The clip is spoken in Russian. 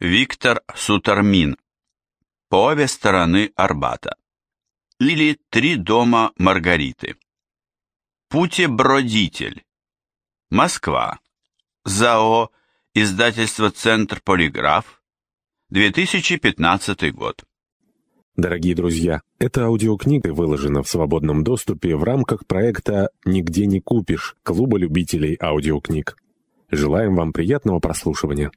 Виктор Сутармин. По обе стороны Арбата. Или Три дома Маргариты. Путебродитель. Москва. ЗАО. Издательство «Центр Полиграф». 2015 год. Дорогие друзья, эта аудиокнига выложена в свободном доступе в рамках проекта «Нигде не купишь» Клуба любителей аудиокниг. Желаем вам приятного прослушивания.